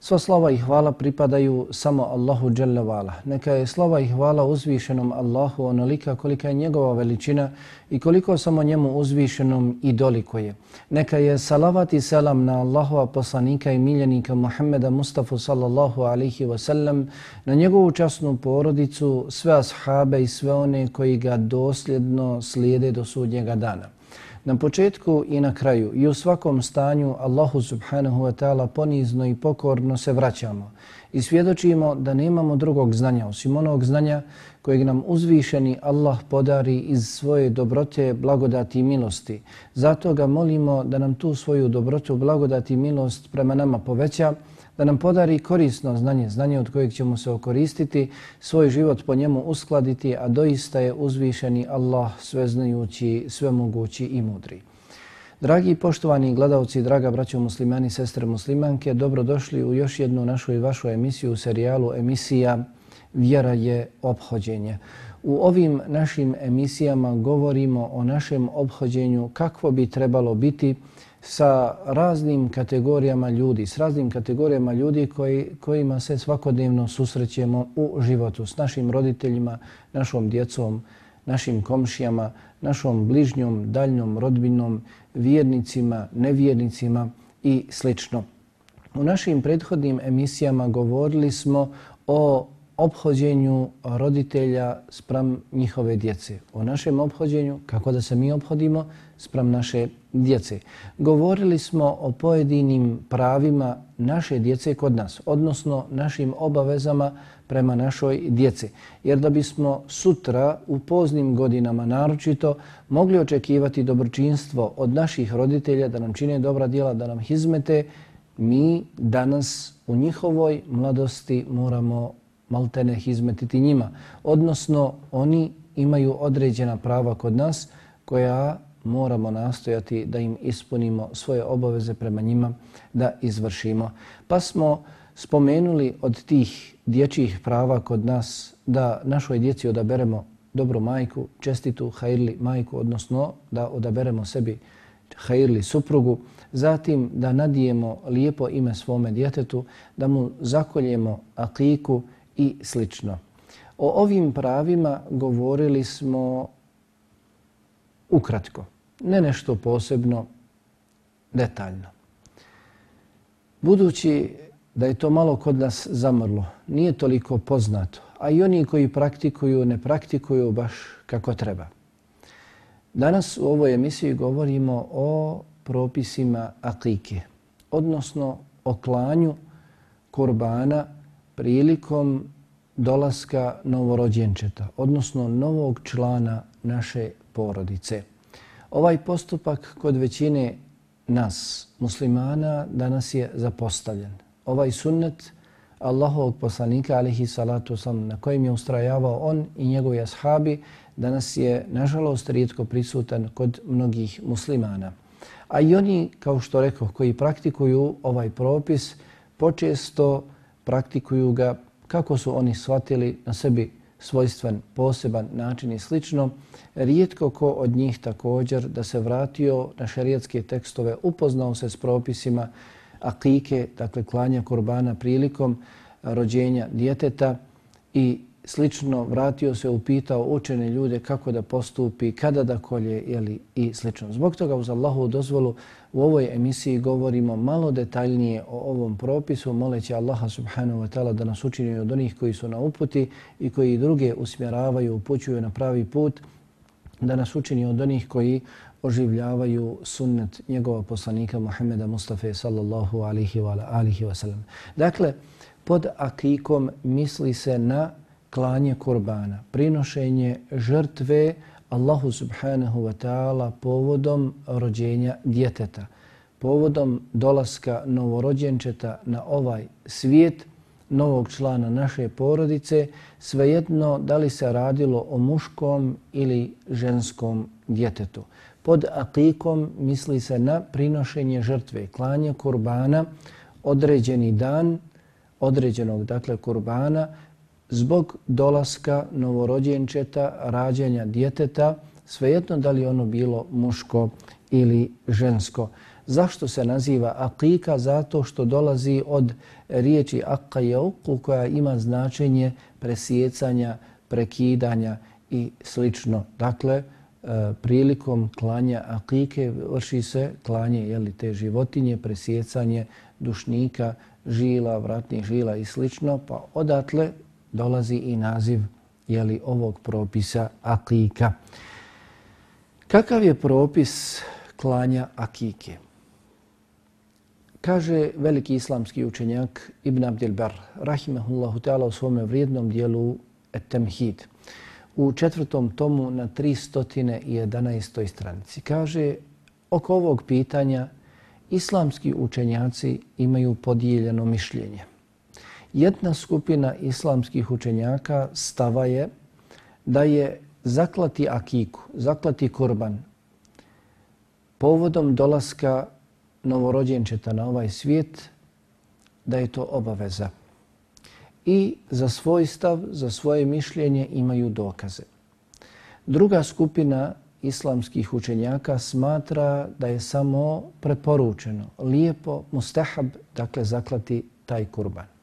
Sva slava i hvala pripadaju samo Allahu Jalla Vala. Neka je slava i hvala uzvišenom Allahu onolika kolika je njegova veličina i koliko samo njemu uzvišenom i doliko je. Neka je salavat i selam na Allahova poslanika i miljenika Muhammeda Mustafa sallallahu alihi wasallam, na njegovu časnu porodicu, sve ashabe i sve one koji ga dosljedno slijede do sudnjega dana. Na početku i na kraju i u svakom stanju Allahu subhanahu wa ta'ala ponizno i pokorno se vraćamo i svjedočimo da nemamo drugog znanja osim onog znanja kojeg nam uzvišeni Allah podari iz svoje dobrote, blagodati i milosti. Zato ga molimo da nam tu svoju dobrotu, blagodati i milost prema nama poveća da nam podari korisno znanje, znanje od kojeg ćemo se okoristiti, svoj život po njemu uskladiti, a doista je uzvišeni Allah sveznajući, svemogući i mudri. Dragi i poštovani gledalci, draga braćo muslimani, sestre muslimanke, dobrodošli u još jednu našu i vašu emisiju u serijalu emisija Vjera je obhođenje. U ovim našim emisijama govorimo o našem obhođenju, kakvo bi trebalo biti, sa raznim kategorijama ljudi, s raznim kategorijama ljudi koji, kojima se svakodnevno susrećemo u životu, s našim roditeljima, našom djecom, našim komšijama, našom bližnjom, daljnom rodbinom, vjernicima, nevjernicima i slično. U našim prethodnim emisijama govorili smo o obhođenju roditelja sprem njihove djece. O našem obhođenju, kako da se mi obhodimo sprem naše djece. Govorili smo o pojedinim pravima naše djece kod nas, odnosno našim obavezama prema našoj djeci. Jer da bismo sutra u poznim godinama naročito mogli očekivati dobročinstvo od naših roditelja da nam čine dobra djela, da nam hizmete, mi danas u njihovoj mladosti moramo maltene hizmetiti njima. Odnosno, oni imaju određena prava kod nas koja moramo nastojati da im ispunimo svoje obaveze prema njima da izvršimo. Pa smo spomenuli od tih dječjih prava kod nas da našoj djeci odaberemo dobru majku, čestitu hajrli majku, odnosno da odaberemo sebi hajrli suprugu, zatim da nadijemo lijepo ime svome djetetu, da mu zakoljemo akiku i slično. O ovim pravima govorili smo ukratko ne nešto posebno detaljno. Budući da je to malo kod nas zamrlo, nije toliko poznato, a i oni koji praktikuju ne praktikuju baš kako treba. Danas u ovoj emisiji govorimo o propisima akike, odnosno o klanju kurbana prilikom dolaska novorođenčeta, odnosno novog člana naše porodice. Ovaj postupak kod većine nas, muslimana, danas je zapostavljen. Ovaj sunnet Allahovog poslanika, alihi salatu sam, na kojim je ustrajavao on i njegovi ashabi, danas je, nažalost, rijetko prisutan kod mnogih muslimana. A i oni, kao što rekao, koji praktikuju ovaj propis, počesto praktikuju ga kako su oni shvatili na sebi svojstven, poseban način i slično, rijetko ko od njih također da se vratio na šarijatske tekstove, upoznao se s propisima akike, dakle klanja kurbana prilikom rođenja djeteta i slično vratio se, upitao učene ljude kako da postupi, kada da kolje jeli, i slično. Zbog toga uz Allahu dozvolu u ovoj emisiji govorimo malo detaljnije o ovom propisu, moleći Allaha subhanahu wa ta'ala da nas učini od onih koji su na uputi i koji druge usmjeravaju, upućuju na pravi put, da nas učini od onih koji oživljavaju sunnet njegova poslanika Muhammeda Mustafa sallallahu alihi wa alihi wa sallam. Dakle, pod akikom misli se na klanje kurbana, prinošenje žrtve Allahu subhanahu wa ta'ala povodom rođenja djeteta, povodom dolaska novorođenčeta na ovaj svijet, novog člana naše porodice, svejedno da li se radilo o muškom ili ženskom djetetu. Pod akikom misli se na prinošenje žrtve, klanje kurbana, određeni dan određenog dakle kurbana zbog dolaska novorođenčeta, rađanja djeteta, svejedno da li ono bilo muško ili žensko. Zašto se naziva akika? Zato što dolazi od riječi akajauku koja ima značenje presjecanja, prekidanja i slično. Dakle, e, prilikom klanja akike vrši se klanje jeli, te životinje, presjecanje dušnika, žila, vratnih žila i slično, pa odatle dolazi i naziv jeli, ovog propisa akika. Kakav je propis klanja akike? Kaže veliki islamski učenjak Ibn Abdel Bar, rahimahullahu ta'ala u svome vrijednom dijelu Temhid, u četvrtom tomu na 311. stranici. Kaže, oko ovog pitanja islamski učenjaci imaju podijeljeno mišljenje. Jedna skupina islamskih učenjaka stava je da je zaklati akiku, zaklati kurban, povodom dolaska novorođenčeta na ovaj svijet, da je to obaveza. I za svoj stav, za svoje mišljenje imaju dokaze. Druga skupina islamskih učenjaka smatra da je samo preporučeno, lijepo, mustahab, dakle zaklati taj kurban.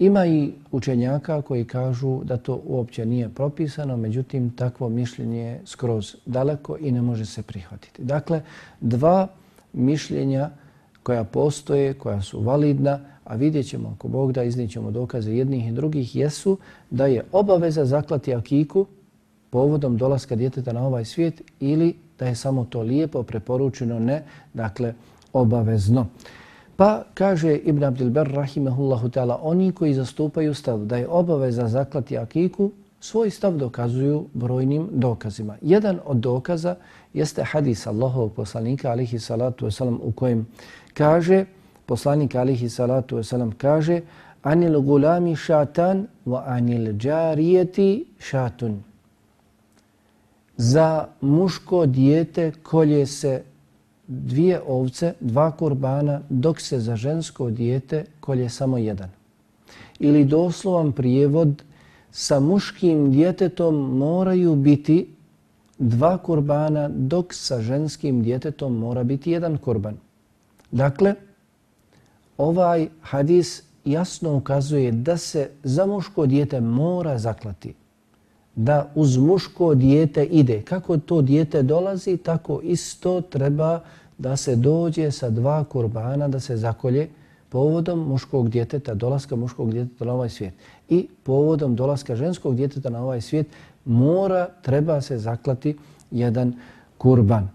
Ima i učenjaka koji kažu da to uopće nije propisano, međutim takvo mišljenje je skroz daleko i ne može se prihvatiti. Dakle, dva mišljenja koja postoje, koja su validna, a vidjet ćemo ako Bog da iznićemo dokaze jednih i drugih, jesu da je obaveza zaklati akiku povodom dolaska djeteta na ovaj svijet ili da je samo to lijepo preporučeno, ne, dakle, obavezno. Pa kaže Ibn Abdilber, rahimahullahu ta'ala, oni koji zastupaju stav da je obaveza zaklati akiku, svoj stav dokazuju brojnim dokazima. Jedan od dokaza jeste hadis Allahovog poslanika, alihi salatu wasalam, u kojem kaže, poslanik alihi salatu wasalam kaže, anil gulami šatan wa anil džarijeti šatun za muško dijete kolje se dvije ovce, dva kurbana, dok se za žensko dijete kolje samo jedan. Ili doslovan prijevod, sa muškim djetetom moraju biti dva kurbana, dok sa ženskim djetetom mora biti jedan kurban. Dakle, ovaj hadis jasno ukazuje da se za muško dijete mora zaklati da uz muško dijete ide. Kako to dijete dolazi, tako isto treba da se dođe sa dva kurbana da se zakolje povodom muškog djeteta, dolaska muškog djeteta na ovaj svijet. I povodom dolaska ženskog djeteta na ovaj svijet mora, treba se zaklati jedan kurban.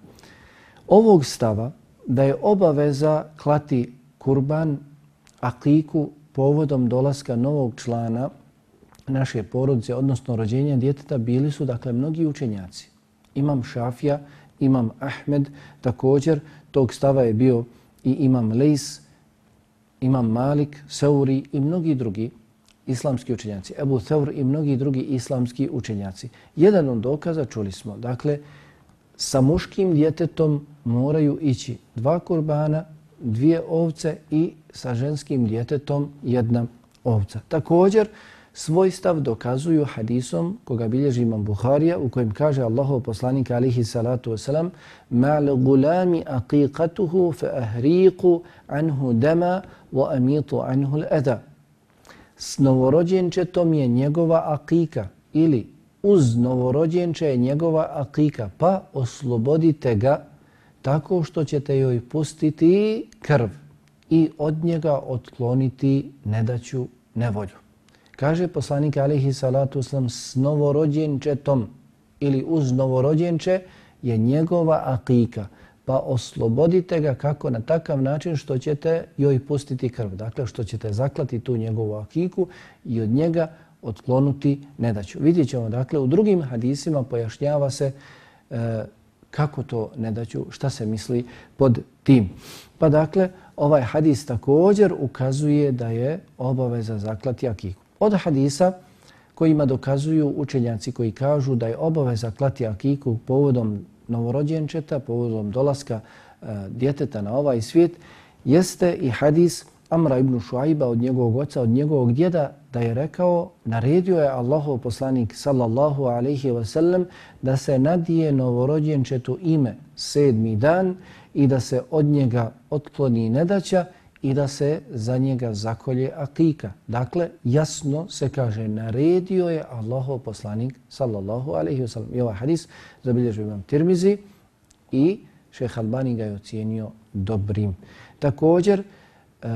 Ovog stava da je obaveza klati kurban akiku povodom dolaska novog člana naše porodice, odnosno rođenja djeteta, bili su dakle mnogi učenjaci. Imam Šafija, imam Ahmed, također tog stava je bio i imam Lejs, imam Malik, Seuri i mnogi drugi islamski učenjaci. Ebu Theur i mnogi drugi islamski učenjaci. Jedan od dokaza čuli smo, dakle, sa muškim djetetom moraju ići dva kurbana, dvije ovce i sa ženskim djetetom jedna ovca. Također, svoj stav dokazuju hadisom koga bilježi imam Buharija u kojem kaže Allahov poslanik alihi salatu wasalam Ma'l gulami aqiqatuhu fa ahriqu anhu dama wa amitu anhu l'ada. S novorođenčetom je njegova akika ili uz novorođenče je njegova akika pa oslobodite ga tako što ćete joj pustiti krv i od njega otkloniti nedaću nevolju. Kaže poslanik alihi salatu uslam s novorođenčetom ili uz novorođenče je njegova akika. Pa oslobodite ga kako na takav način što ćete joj pustiti krv. Dakle, što ćete zaklati tu njegovu akiku i od njega otklonuti nedaću. Vidjet ćemo, dakle, u drugim hadisima pojašnjava se e, kako to nedaću, šta se misli pod tim. Pa dakle, ovaj hadis također ukazuje da je obaveza zaklati akiku. Od hadisa kojima dokazuju učenjaci koji kažu da je obaveza klati akiku povodom novorođenčeta, povodom dolaska e, djeteta na ovaj svijet, jeste i hadis Amra ibn Šuajba od njegovog oca, od njegovog djeda, da je rekao, naredio je Allahov poslanik sallallahu alaihi wa sallam da se nadije novorođenčetu ime sedmi dan i da se od njega otkloni nedaća i da se za njega zakolje akika. Dakle, jasno se kaže, naredio je Allahov poslanik sallallahu alaihi wa sallam. I ovaj hadis zabilježio imam Tirmizi i šeha Albani ga je ocijenio dobrim. Također, e,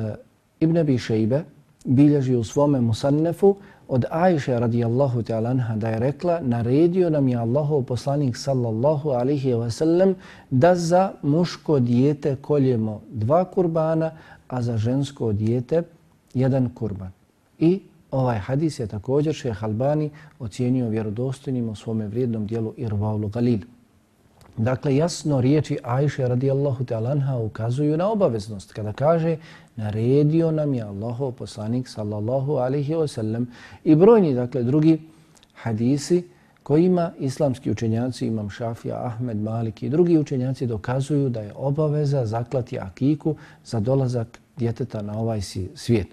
Ibn Abi Šejbe bilježi u svome musannefu od Ajše radijallahu ta'ala anha da je rekla naredio nam je Allahov poslanik sallallahu alihi wasallam da za muško dijete koljemo dva kurbana, a za žensko dijete jedan kurban. I ovaj hadis je također šeha Albani ocijenio vjerodostojnim u svome vrijednom dijelu Irvaulu Galilu. Dakle, jasno riječi Ajše radijallahu ta'ala anha ukazuju na obaveznost. Kada kaže, naredio nam je Allahov poslanik sallallahu alaihi wasallam i brojni, dakle, drugi hadisi kojima islamski učenjaci, imam Šafija, Ahmed, Malik i drugi učenjaci dokazuju da je obaveza zaklati akiku za dolazak djeteta na ovaj svijet.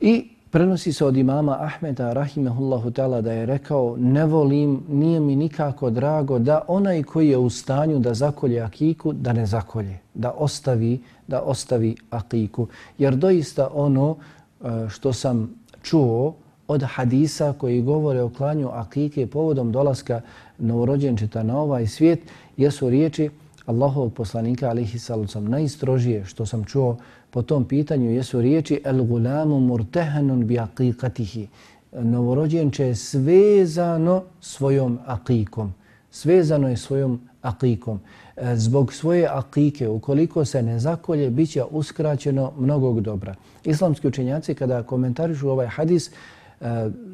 I Prenosi se od imama Ahmeda rahimehullahu ta'ala da je rekao ne volim, nije mi nikako drago da onaj koji je u stanju da zakolje akiku, da ne zakolje, da ostavi, da ostavi akiku. Jer doista ono e, što sam čuo od hadisa koji govore o klanju akike povodom dolaska novorođenčeta na ovaj svijet jesu riječi Allahovog poslanika alihi salucam najstrožije što sam čuo po tom pitanju jesu riječi el gulamu murtehanun bi akikatihi Novorođenče je svezano svojom akikom Svezano je svojom akikom. E, zbog svoje akike, ukoliko se ne zakolje, bit će uskraćeno mnogog dobra. Islamski učenjaci kada komentarišu ovaj hadis,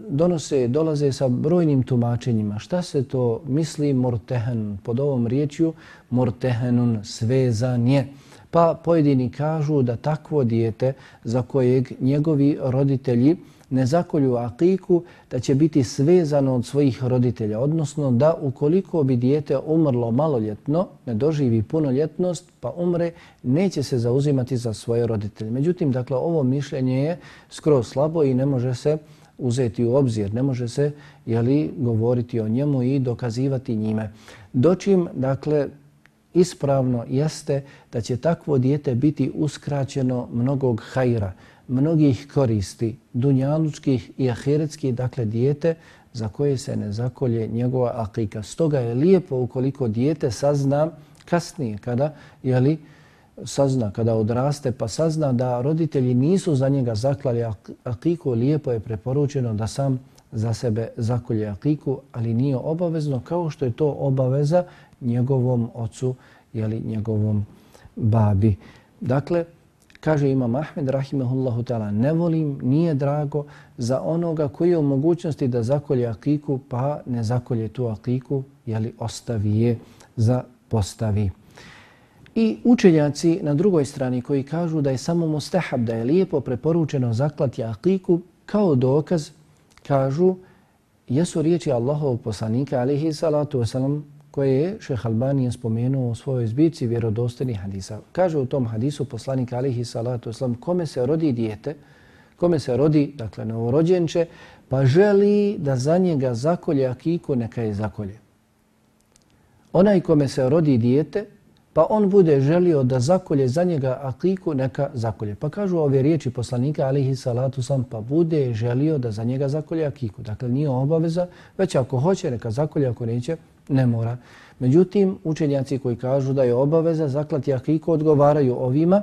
donose, dolaze sa brojnim tumačenjima. Šta se to misli mortehen? pod ovom riječju? mortehenun svezan je. Pa pojedini kažu da takvo dijete za kojeg njegovi roditelji ne zakolju akiku, da će biti svezano od svojih roditelja. Odnosno da ukoliko bi dijete umrlo maloljetno, ne doživi punoljetnost, pa umre, neće se zauzimati za svoje roditelje. Međutim, dakle, ovo mišljenje je skroz slabo i ne može se uzeti u obzir, ne može se jeli, govoriti o njemu i dokazivati njime. Dočim, dakle, ispravno jeste da će takvo dijete biti uskraćeno mnogog hajra, mnogih koristi, dunjalučkih i ahiretskih, dakle dijete za koje se ne zakolje njegova akika. Stoga je lijepo ukoliko dijete sazna kasnije kada jeli, sazna kada odraste pa sazna da roditelji nisu za njega zaklali akiku, lijepo je preporučeno da sam za sebe zakolje akiku, ali nije obavezno kao što je to obaveza njegovom ocu ili njegovom babi. Dakle, kaže Imam Ahmed, rahimahullahu ta'ala, ne volim, nije drago za onoga koji je u mogućnosti da zakolje akiku, pa ne zakolje tu akiku, jeli ostavi je za postavi. I učenjaci na drugoj strani koji kažu da je samo mustahab, da je lijepo preporučeno zaklati akiku, kao dokaz kažu jesu riječi Allahov poslanika alihi salatu wasalam koje je šeh Albanija spomenuo u svojoj zbici vjerodostani hadisa. Kaže u tom hadisu poslanik alihi salatu wasalam kome se rodi dijete, kome se rodi, dakle, novorođenče, pa želi da za njega zakolje akiku, neka je zakolje. Onaj kome se rodi dijete, pa on bude želio da zakolje za njega akiku, neka zakolje. Pa kažu ove riječi poslanika, alihi salatu sam, pa bude želio da za njega zakolje akiku. Dakle, nije obaveza, već ako hoće, neka zakolje, ako neće, ne mora. Međutim, učenjaci koji kažu da je obaveza zaklati akiku, odgovaraju ovima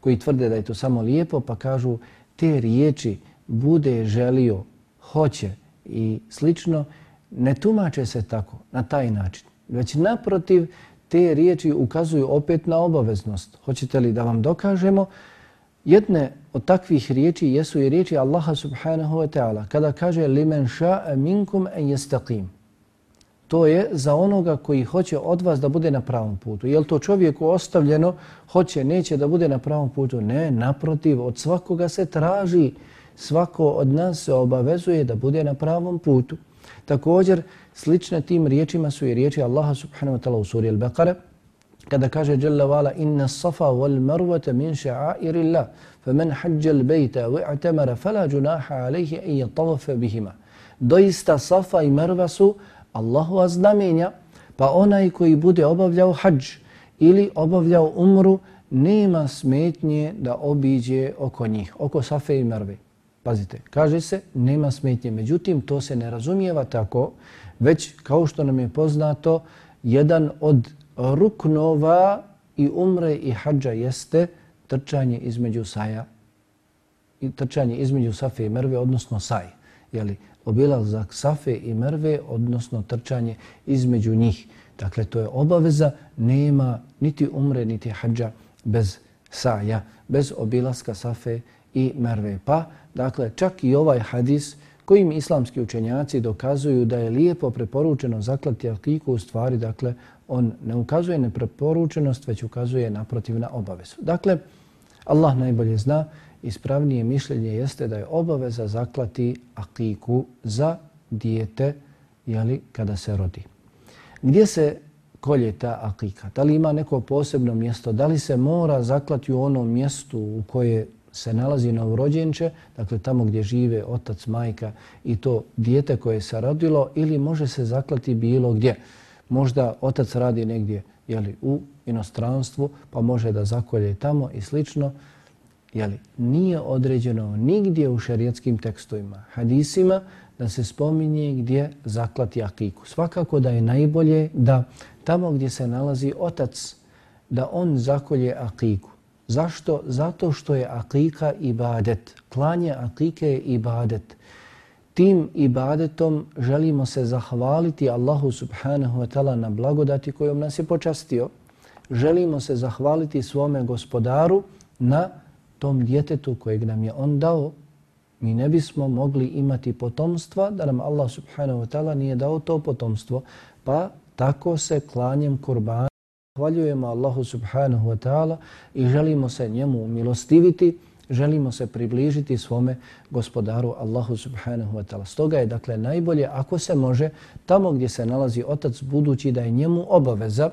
koji tvrde da je to samo lijepo, pa kažu te riječi bude želio, hoće i slično, ne tumače se tako, na taj način. Već naprotiv, te riječi ukazuju opet na obaveznost. Hoćete li da vam dokažemo? Jedne od takvih riječi jesu i riječi Allaha subhanahu wa ta'ala. Kada kaže limen ša'a minkum en jestaqim. To je za onoga koji hoće od vas da bude na pravom putu. Je to čovjeku ostavljeno, hoće, neće da bude na pravom putu? Ne, naprotiv, od svakoga se traži. Svako od nas se obavezuje da bude na pravom putu. Također, slične tim riječima su i riječi Allaha subhanahu wa ta'ala u suri Al-Baqara, kada kaže Jalla wala inna safa wal marwata min sha'airillah faman hajja al-bayta wa'tamara fala junaha alayhi an yatawafa bihima. Doista safa i marwa su Allahu znamenja pa onaj koji bude obavljao hadž ili obavljao umru nema smetnje da obiđe oko njih, oko Safe i marve. Pazite, kaže se nema smetnje. Međutim, to se ne razumijeva tako, već kao što nam je poznato, jedan od ruknova i umre i hađa jeste trčanje između saja i trčanje između Safe i Merve, odnosno saj. Jeli, obilazak Safe i Merve, odnosno trčanje između njih. Dakle, to je obaveza, nema niti umre, niti hađa bez saja, bez obilaska Safe i Merve. Pa, dakle, čak i ovaj hadis kojim islamski učenjaci dokazuju da je lijepo preporučeno zaklati akiku u stvari, dakle, on ne ukazuje nepreporučenost, već ukazuje naprotiv na obavezu. Dakle, Allah najbolje zna, ispravnije mišljenje jeste da je obaveza zaklati akiku za dijete jeli, kada se rodi. Gdje se kolje ta akika? Da li ima neko posebno mjesto? Da li se mora zaklati u onom mjestu u koje se nalazi na urođenče, dakle tamo gdje žive otac, majka i to dijete koje se rodilo ili može se zaklati bilo gdje? Možda otac radi negdje jeli, u inostranstvu pa može da zakolje tamo i slično. Jeli, nije određeno nigdje u šarijatskim tekstovima, hadisima, da se spominje gdje zaklati akiku. Svakako da je najbolje da tamo gdje se nalazi otac, da on zakolje akiku. Zašto? Zato što je akika ibadet. Klanje akike je ibadet. Tim ibadetom želimo se zahvaliti Allahu subhanahu wa ta'ala na blagodati kojom nas je počastio. Želimo se zahvaliti svome gospodaru na tom djetetu kojeg nam je on dao. Mi ne bismo mogli imati potomstva da nam Allah subhanahu wa ta'ala nije dao to potomstvo. Pa tako se klanjem kurbana zahvaljujemo Allahu subhanahu wa ta'ala i želimo se njemu milostiviti, želimo se približiti svome gospodaru Allahu subhanahu wa ta'ala. Stoga je dakle najbolje ako se može tamo gdje se nalazi otac budući da je njemu obaveza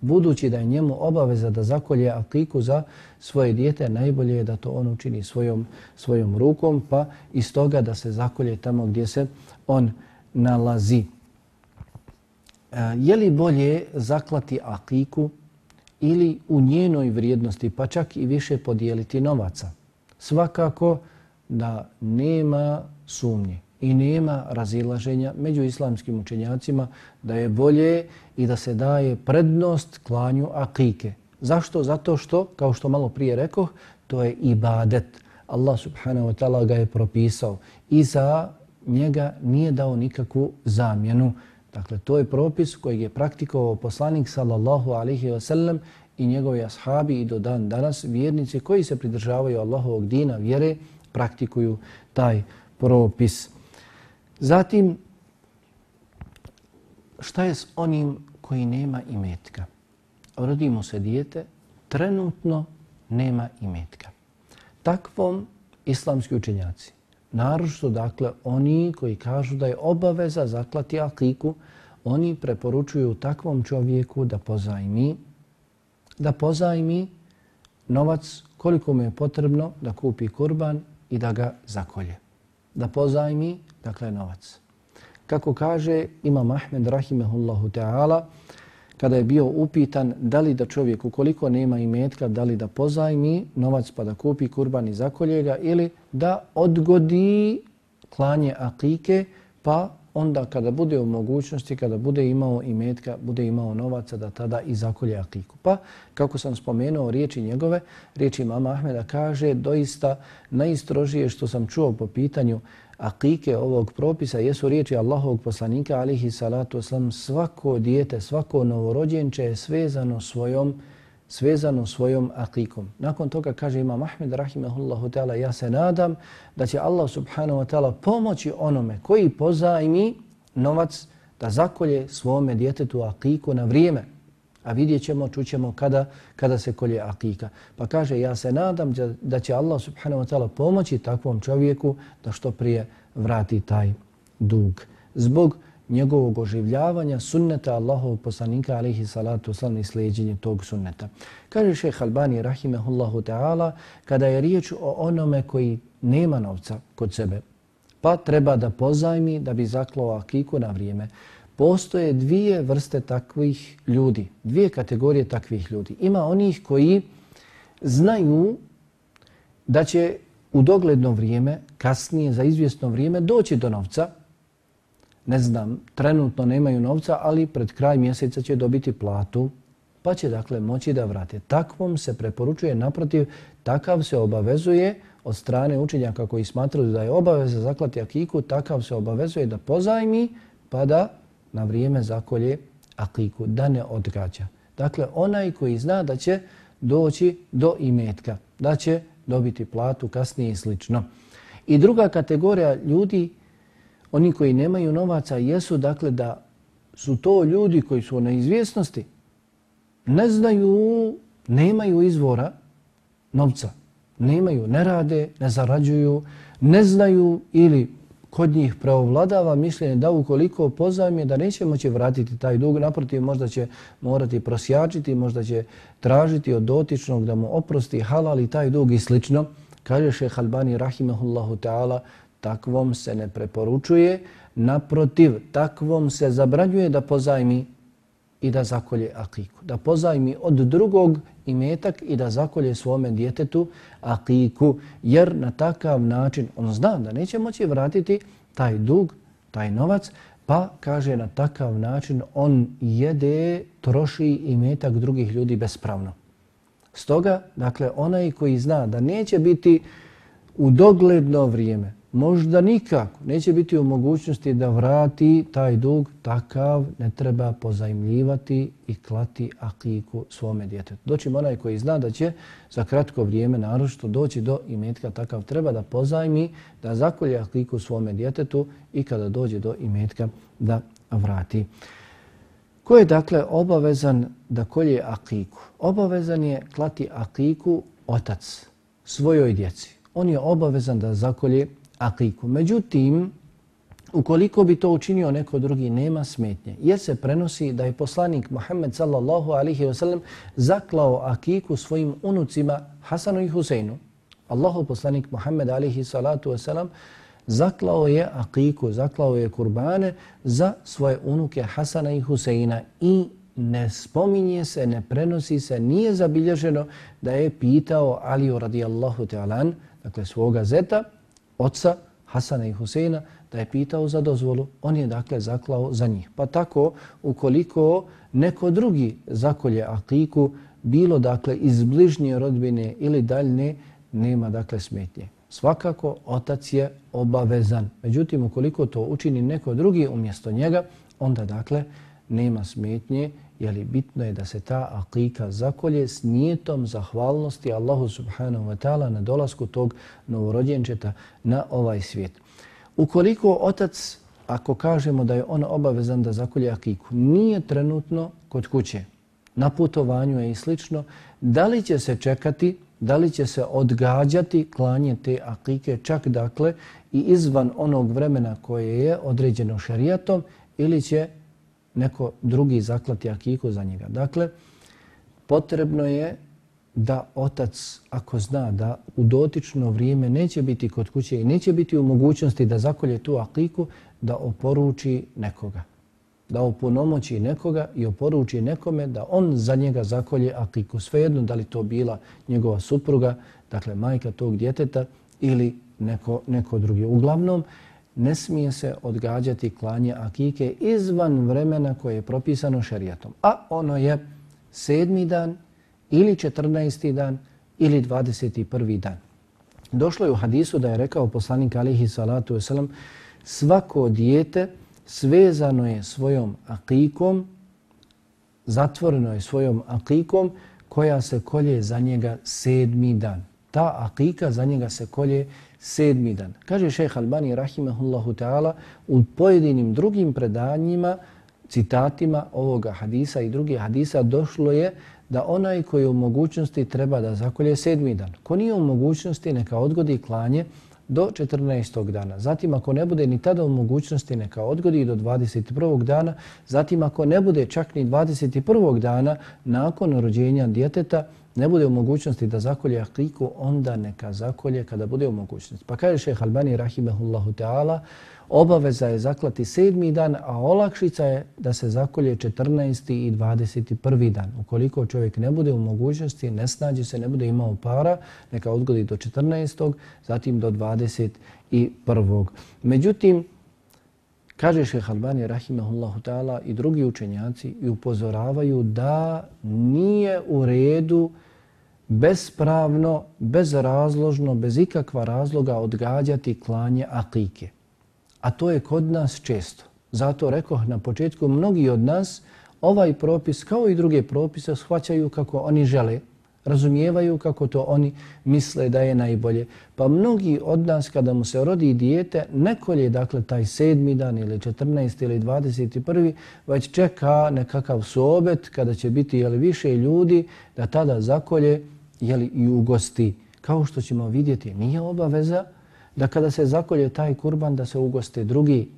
budući da je njemu obaveza da zakolje akiku za svoje dijete, najbolje je da to on učini svojom, svojom rukom, pa iz toga da se zakolje tamo gdje se on nalazi. E, je li bolje zaklati akiku ili u njenoj vrijednosti, pa čak i više podijeliti novaca? Svakako da nema sumnje i nema razilaženja među islamskim učenjacima da je bolje i da se daje prednost klanju akike. Zašto? Zato što, kao što malo prije rekao, to je ibadet. Allah subhanahu wa ta'ala ga je propisao i za njega nije dao nikakvu zamjenu. Dakle, to je propis kojeg je praktikovao poslanik sallallahu alaihi wa sallam i njegovi ashabi i do dan danas vjernici koji se pridržavaju Allahovog dina vjere praktikuju taj propis. Zatim, šta je s onim koji nema imetka? Rodimo se dijete, trenutno nema imetka. Takvom islamski učenjaci naročito dakle oni koji kažu da je obaveza zaklati akiku, oni preporučuju takvom čovjeku da pozajmi, da pozajmi novac koliko mu je potrebno da kupi kurban i da ga zakolje. Da pozajmi, dakle, novac. Kako kaže Imam Ahmed Rahimehullahu Teala, kada je bio upitan da li da čovjek ukoliko nema imetka, da li da pozajmi novac pa da kupi kurban i zakolje ga ili da odgodi klanje akike pa onda kada bude u mogućnosti, kada bude imao imetka, bude imao novaca da tada i zakolje akiku. Pa, kako sam spomenuo riječi njegove, riječi mama Ahmeda kaže doista najistrožije što sam čuo po pitanju akike ovog propisa jesu riječi Allahovog poslanika alihi salatu oslam svako dijete, svako novorođenče je svezano svojom svezano svojom akikom. Nakon toga kaže Imam Ahmed rahimahullahu ta'ala ja se nadam da će Allah subhanahu wa ta'ala pomoći onome koji pozajmi novac da zakolje svome djetetu akiku na vrijeme a vidjet ćemo, čućemo kada, kada se kolje akika. Pa kaže, ja se nadam da će Allah subhanahu wa ta'ala pomoći takvom čovjeku da što prije vrati taj dug. zbog njegovog oživljavanja sunneta Allahovog poslanika alaihi salatu wasalam i sljeđenje tog sunneta. Kaže šeha Albani rahimehullahu ta'ala kada je riječ o onome koji nema novca kod sebe pa treba da pozajmi da bi zaklao akiku na vrijeme. Postoje dvije vrste takvih ljudi, dvije kategorije takvih ljudi. Ima onih koji znaju da će u dogledno vrijeme, kasnije za izvjesno vrijeme, doći do novca. Ne znam, trenutno nemaju novca, ali pred kraj mjeseca će dobiti platu, pa će dakle moći da vrate. Takvom se preporučuje, naprotiv, takav se obavezuje od strane učenjaka koji smatraju da je obaveza zaklati akiku, takav se obavezuje da pozajmi pa da na vrijeme zakolje akiku, da ne odgađa. Dakle, onaj koji zna da će doći do imetka, da će dobiti platu kasnije i slično. I druga kategorija ljudi, oni koji nemaju novaca, jesu dakle da su to ljudi koji su na izvjesnosti, ne znaju, nemaju izvora novca nemaju, ne rade, ne zarađuju, ne znaju ili kod njih preovladava mišljenje da ukoliko pozajmi da neće moći vratiti taj dug, naprotiv možda će morati prosjačiti, možda će tražiti od dotičnog da mu oprosti halal i taj dug i slično. Kaže šeha Albani rahimahullahu ta'ala, takvom se ne preporučuje, naprotiv takvom se zabranjuje da pozajmi i da zakolje akiku. Da pozajmi od drugog imetak i da zakolje svome djetetu akiku, jer na takav način on zna da neće moći vratiti taj dug, taj novac, pa kaže na takav način on jede, troši imetak drugih ljudi bespravno. Stoga, dakle, onaj koji zna da neće biti u dogledno vrijeme možda nikako neće biti u mogućnosti da vrati taj dug, takav ne treba pozajmljivati i klati akiku svome djetetu. Doći onaj koji zna da će za kratko vrijeme naročito doći do imetka, takav treba da pozajmi, da zakolje akiku svome djetetu i kada dođe do imetka da vrati. Ko je dakle obavezan da kolje akiku? Obavezan je klati akiku otac svojoj djeci. On je obavezan da zakolje akiku. Međutim, ukoliko bi to učinio neko drugi, nema smetnje. Jer se prenosi da je poslanik Muhammed sallallahu alihi wasallam zaklao akiku svojim unucima Hasanu i Huseinu. Allahu poslanik Muhammed alihi salatu wasallam zaklao je akiku, zaklao je kurbane za svoje unuke Hasana i Huseina i ne spominje se, ne prenosi se, nije zabilježeno da je pitao Aliju radijallahu ta'alan, dakle svoga zeta, oca Hasana i Huseina da je pitao za dozvolu, on je dakle zaklao za njih. Pa tako, ukoliko neko drugi zakolje akiku, bilo dakle iz bližnje rodbine ili daljne, nema dakle smetnje. Svakako, otac je obavezan. Međutim, ukoliko to učini neko drugi umjesto njega, onda dakle nema smetnje jeli bitno je da se ta akika zakolje s nijetom zahvalnosti Allahu subhanahu wa ta'ala na dolasku tog novorođenčeta na ovaj svijet. Ukoliko otac, ako kažemo da je on obavezan da zakolje akiku, nije trenutno kod kuće, na putovanju je i slično, da li će se čekati, da li će se odgađati klanje te akike čak dakle i izvan onog vremena koje je određeno šarijatom ili će neko drugi zaklati akiku za njega. Dakle, potrebno je da otac, ako zna da u dotično vrijeme neće biti kod kuće i neće biti u mogućnosti da zakolje tu akiku, da oporuči nekoga. Da opunomoći nekoga i oporuči nekome da on za njega zakolje akiku. Svejedno da li to bila njegova supruga, dakle majka tog djeteta ili neko, neko drugi. Uglavnom, ne smije se odgađati klanje akike izvan vremena koje je propisano šerijatom. A ono je sedmi dan ili četrnaesti dan ili dvadeset prvi dan. Došlo je u hadisu da je rekao poslanik alihi salatu wasalam svako dijete svezano je svojom akikom, zatvoreno je svojom akikom koja se kolje za njega sedmi dan. Ta akika za njega se kolje sedmi dan. Kaže šejh Albani rahimahullahu ta'ala u pojedinim drugim predanjima, citatima ovoga hadisa i drugih hadisa došlo je da onaj koji je u mogućnosti treba da zakolje sedmi dan. Ko nije u mogućnosti neka odgodi klanje do 14. dana. Zatim ako ne bude ni tada u mogućnosti neka odgodi do 21. dana, zatim ako ne bude čak ni 21. dana nakon rođenja djeteta, ne bude u mogućnosti da zakolje akiku, onda neka zakolje kada bude u mogućnosti. Pa kaže šeha Albani rahimehullahu ta'ala, obaveza je zaklati sedmi dan, a olakšica je da se zakolje 14. i 21. dan. Ukoliko čovjek ne bude u mogućnosti, ne snađe se, ne bude imao para, neka odgodi do 14. zatim do 21. Međutim, kaže šeha Albani rahimehullahu ta'ala i drugi učenjaci i upozoravaju da nije u redu bespravno, bezrazložno, bez ikakva razloga odgađati klanje akike. A to je kod nas često. Zato rekoh na početku, mnogi od nas ovaj propis kao i druge propise shvaćaju kako oni žele, razumijevaju kako to oni misle da je najbolje. Pa mnogi od nas kada mu se rodi dijete, nekolje dakle taj sedmi dan ili 14. ili 21. već čeka nekakav sobet kada će biti jel, više ljudi da tada zakolje jeli, i ugosti. Kao što ćemo vidjeti, nije obaveza da kada se zakolje taj kurban da se ugoste drugi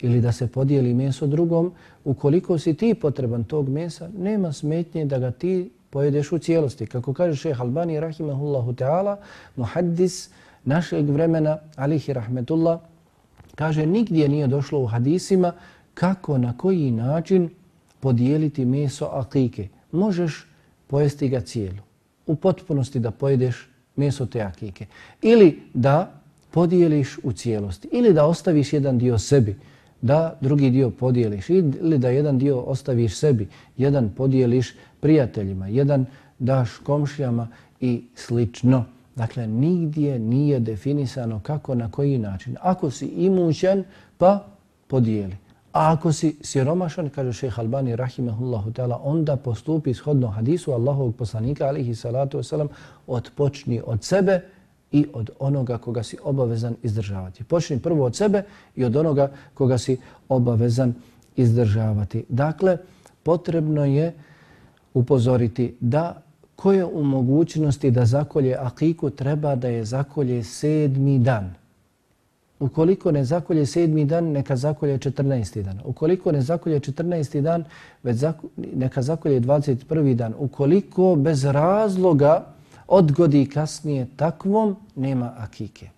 ili da se podijeli meso drugom, ukoliko si ti potreban tog mesa, nema smetnje da ga ti pojedeš u cijelosti. Kako kaže šeha Albani, rahimahullahu ta'ala, muhaddis našeg vremena, alihi rahmetullah, kaže nigdje nije došlo u hadisima kako, na koji način podijeliti meso akike. Možeš pojesti ga cijelu u potpunosti da pojedeš meso te akike. Ili da podijeliš u cijelosti. Ili da ostaviš jedan dio sebi, da drugi dio podijeliš. Ili da jedan dio ostaviš sebi, jedan podijeliš prijateljima, jedan daš komšijama i slično. Dakle, nigdje nije definisano kako, na koji način. Ako si imućen, pa podijeli. A ako si siromašan, kaže šeha Albani rahimehullahu ta'ala, onda postupi shodno hadisu Allahovog poslanika alihi salatu wasalam, odpočni od sebe i od onoga koga si obavezan izdržavati. Počni prvo od sebe i od onoga koga si obavezan izdržavati. Dakle, potrebno je upozoriti da ko je u mogućnosti da zakolje akiku, treba da je zakolje sedmi dan. Ukoliko ne zakolje sedmi dan, neka zakolje 14. dan. Ukoliko ne zakolje 14. dan, već neka zakolje 21. dan. Ukoliko bez razloga odgodi kasnije takvom, nema akike.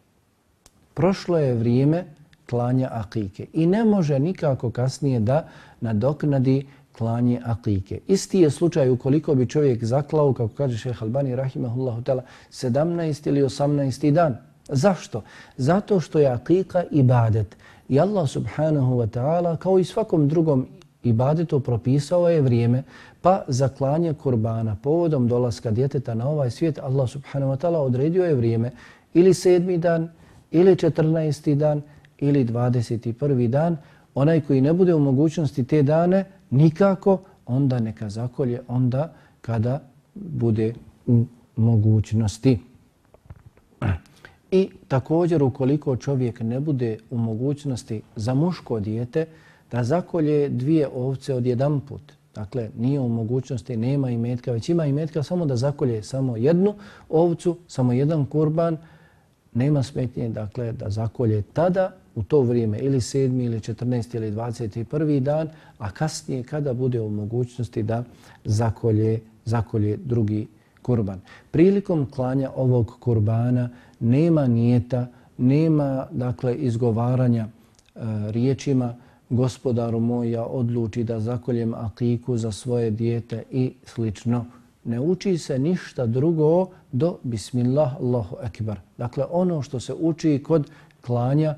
Prošlo je vrijeme klanja akike i ne može nikako kasnije da nadoknadi klanje akike. Isti je slučaj ukoliko bi čovjek zaklao, kako kaže šeha Albani, rahimahullahu tala, 17. ili 18. dan. Zašto? Zato što je akika ibadet. I Allah subhanahu wa ta'ala kao i svakom drugom ibadetu propisao je vrijeme pa za klanje kurbana povodom dolaska djeteta na ovaj svijet Allah subhanahu wa ta'ala odredio je vrijeme ili sedmi dan ili četrnaesti dan ili dvadeset prvi dan. Onaj koji ne bude u mogućnosti te dane nikako onda neka zakolje onda kada bude u mogućnosti. I također ukoliko čovjek ne bude u mogućnosti za muško dijete da zakolje dvije ovce od jedan put, dakle nije u mogućnosti, nema i metka, već ima i metka samo da zakolje samo jednu ovcu, samo jedan kurban, nema smetnje dakle, da zakolje tada u to vrijeme ili 7. ili 14. ili 21. dan, a kasnije kada bude u mogućnosti da zakolje, zakolje drugi kurban. Prilikom klanja ovog kurbana nema nijeta, nema dakle izgovaranja e, riječima gospodaru moj ja odluči da zakoljem akiku za svoje dijete i slično. Ne uči se ništa drugo do bismillah Allahu ekbar. Dakle ono što se uči kod klanja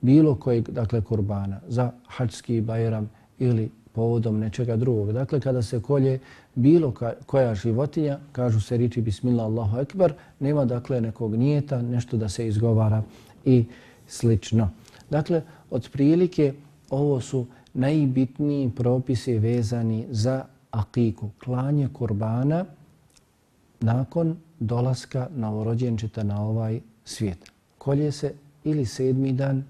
bilo kojeg dakle kurbana za hađski bajram ili povodom nečega drugog. Dakle, kada se kolje bilo koja životinja, kažu se riči Bismillah Allahu Ekber, nema dakle nekog nijeta, nešto da se izgovara i slično. Dakle, od prilike ovo su najbitniji propisi vezani za akiku, klanje kurbana nakon dolaska novorođenčeta na ovaj svijet. Kolje se ili sedmi dan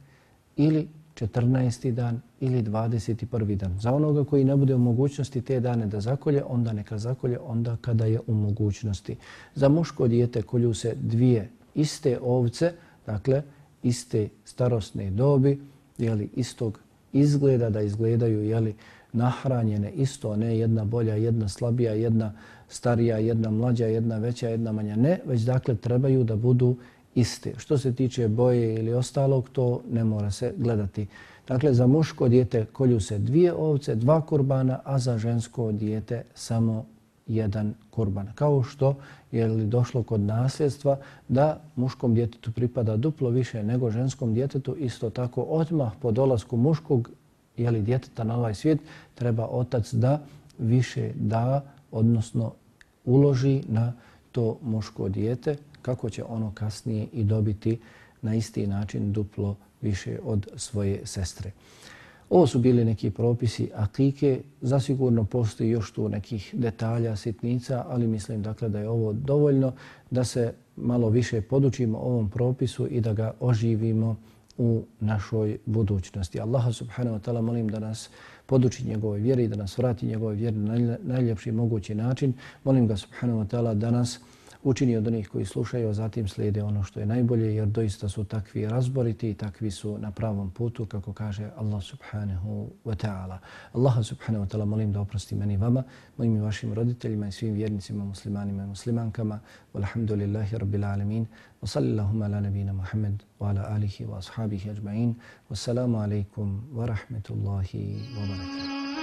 ili 14. dan ili 21. dan. Za onoga koji ne bude u mogućnosti te dane da zakolje, onda neka zakolje onda kada je u mogućnosti. Za muško dijete kolju se dvije iste ovce, dakle iste starosne dobi, jeli, istog izgleda, da izgledaju jeli, nahranjene isto, ne jedna bolja, jedna slabija, jedna starija, jedna mlađa, jedna veća, jedna manja. Ne, već dakle trebaju da budu iste. Što se tiče boje ili ostalog, to ne mora se gledati. Dakle, za muško dijete kolju se dvije ovce, dva kurbana, a za žensko dijete samo jedan kurban. Kao što je li došlo kod nasljedstva da muškom djetetu pripada duplo više nego ženskom djetetu, isto tako odmah po dolasku muškog je li djeteta na ovaj svijet treba otac da više da, odnosno uloži na to muško dijete, kako će ono kasnije i dobiti na isti način duplo više od svoje sestre. Ovo su bili neki propisi akike. Zasigurno postoji još tu nekih detalja, sitnica, ali mislim dakle da je ovo dovoljno da se malo više podučimo ovom propisu i da ga oživimo u našoj budućnosti. Allaha subhanahu wa ta'ala molim da nas poduči njegovoj vjeri, da nas vrati njegovoj vjeri na najljepši mogući način. Molim ga subhanahu wa ta'ala da nas učini od onih koji slušaju, a zatim slijede ono što je najbolje, jer doista su takvi razboriti i takvi su na pravom putu, kako kaže Allah subhanahu wa ta'ala. Allah subhanahu wa ta'ala molim da oprosti meni vama, mojim i vašim roditeljima i svim vjernicima, muslimanima i muslimankama. Walhamdulillahi rabbil alamin. Wa sallillahuma ala nabina Muhammad wa ala alihi wa ashabihi ajma'in. Wassalamu alaikum wa rahmetullahi wa barakatuh.